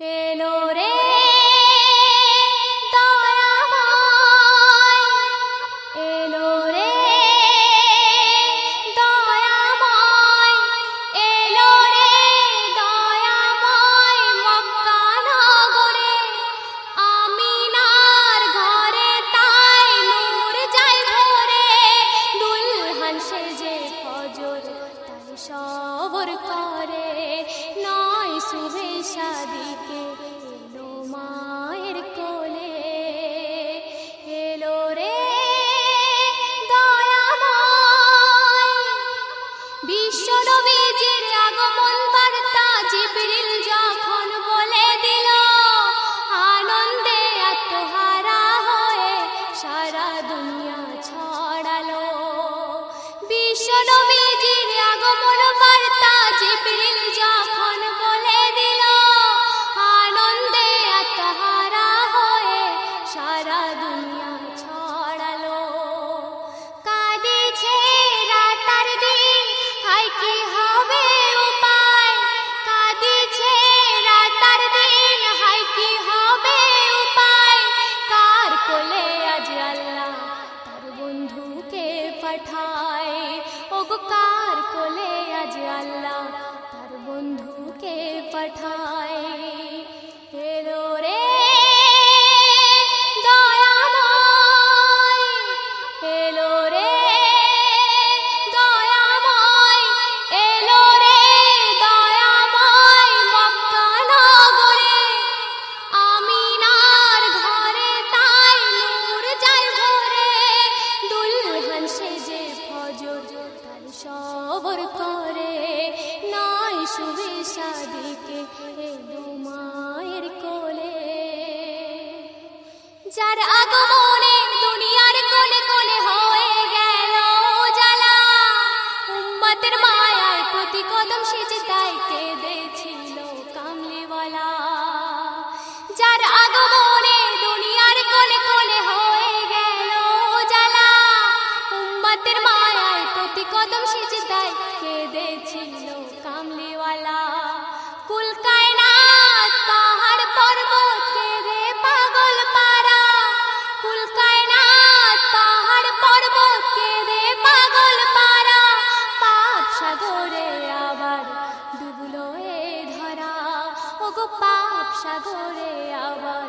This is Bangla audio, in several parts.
Hello. সবর করে সাদিকে মায়ের কোলে। যারা কোটি কদম সেজে দায় কেঁদেছিল কামলিওয়ালা। কুল কায়নাত পাহাড় পর্বত কেঁদে পাগল পাড়া। কুল কায়নাত পাহাড় পর্বত কেঁদে পাগল পাড়া। পাপ সাগরে আবার ডুবলো এ ধরা। ওগো পাপ সাগরে আবার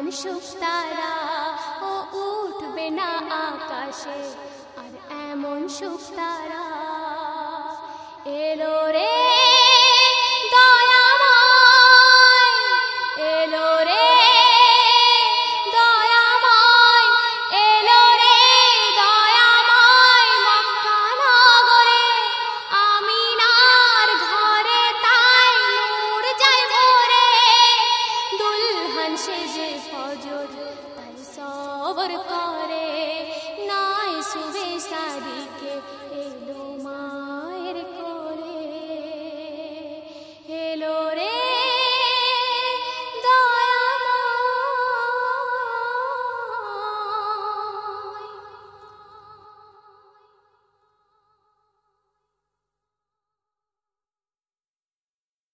তখন সুখ তারা ও উঠবে না আকাশে আর এমন সুখ তারা এলো রে और करे नाय सुबे सारी के एक दो माँ।